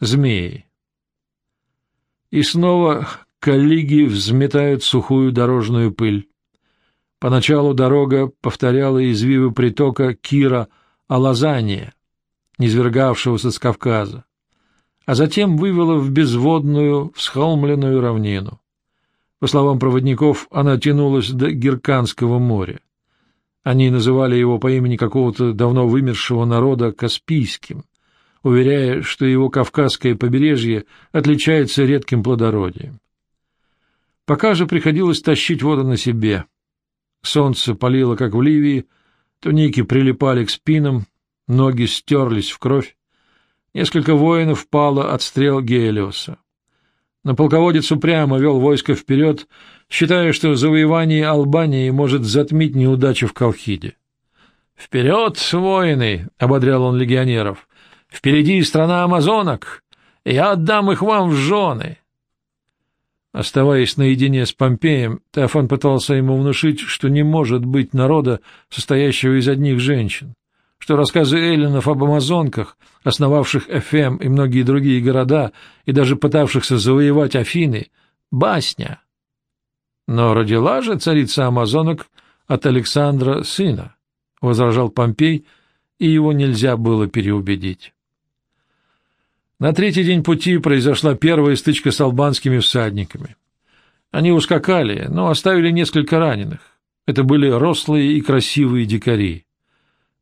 Змеи. И снова коллеги взметают сухую дорожную пыль. Поначалу дорога повторяла извивы притока Кира Алазания, низвергавшегося с Кавказа, а затем вывела в безводную, всхолмленную равнину. По словам проводников, она тянулась до Герканского моря. Они называли его по имени какого-то давно вымершего народа Каспийским, уверяя, что его Кавказское побережье отличается редким плодородием. Пока же приходилось тащить воду на себе. Солнце палило, как в Ливии, туники прилипали к спинам, ноги стерлись в кровь. Несколько воинов пало от стрел Гелиоса. Но полководец упрямо вел войско вперед, считая, что завоевание Албании может затмить неудачу в Колхиде. «Вперед, воины!» — ободрял он легионеров. «Впереди страна амазонок! Я отдам их вам в жены!» Оставаясь наедине с Помпеем, Теофан пытался ему внушить, что не может быть народа, состоящего из одних женщин, что рассказы эллинов об амазонках, основавших Эфем и многие другие города, и даже пытавшихся завоевать Афины, — басня. Но родила же царица амазонок от Александра сына, — возражал Помпей, и его нельзя было переубедить. На третий день пути произошла первая стычка с албанскими всадниками. Они ускакали, но оставили несколько раненых. Это были рослые и красивые дикари.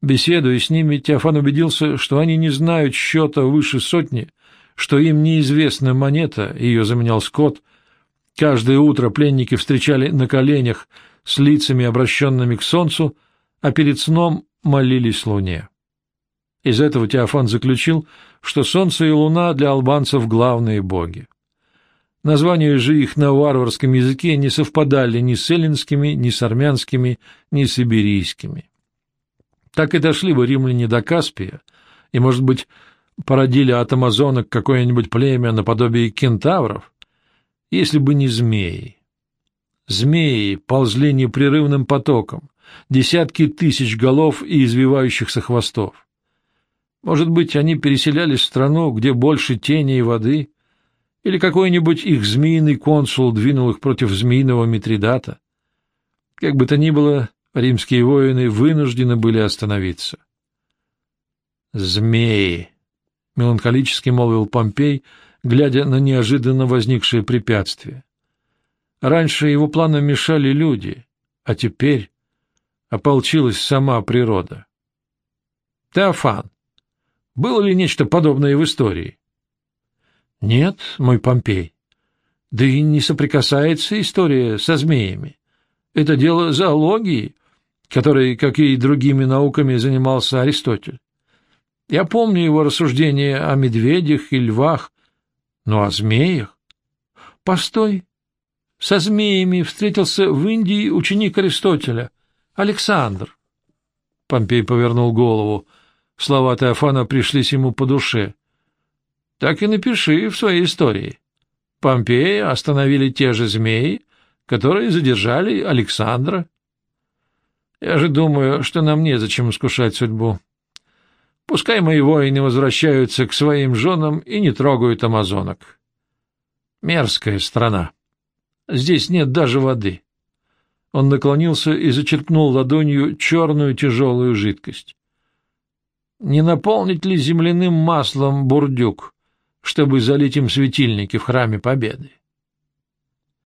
Беседуя с ними, Теофан убедился, что они не знают счета выше сотни, что им неизвестна монета, ее заменял скот. Каждое утро пленники встречали на коленях с лицами, обращенными к солнцу, а перед сном молились луне. Из этого Теофан заключил, что солнце и луна для албанцев главные боги. Названия же их на варварском языке не совпадали ни с эллинскими, ни с армянскими, ни с иберийскими. Так и дошли бы римляне до Каспия, и, может быть, породили от амазонок какое-нибудь племя наподобие кентавров, если бы не змеи. Змеи ползли непрерывным потоком, десятки тысяч голов и извивающихся хвостов. Может быть, они переселялись в страну, где больше тени и воды, или какой-нибудь их змеиный консул двинул их против змеиного Митридата. Как бы то ни было, римские воины вынуждены были остановиться. «Змеи!» — меланхолически молвил Помпей, глядя на неожиданно возникшее препятствие. Раньше его планам мешали люди, а теперь ополчилась сама природа. «Теофан, было ли нечто подобное в истории? Нет, мой Помпей. Да и не соприкасается история со змеями. Это дело зоологии, которой, как и другими науками, занимался Аристотель. Я помню его рассуждения о медведях и львах, но о змеях? Постой. Со змеями встретился в Индии ученик Аристотеля, Александр. Помпей повернул голову. Слова Теофана пришлись ему по душе. Так и напиши в своей истории. Помпея остановили те же змеи, которые задержали Александра. Я же думаю, что нам незачем искушать судьбу. Пускай мои воины возвращаются к своим женам и не трогают амазонок. Мерзкая страна. Здесь нет даже воды. Он наклонился и зачерпнул ладонью черную тяжелую жидкость не наполнить ли земляным маслом бурдюк, чтобы залить им светильники в храме Победы?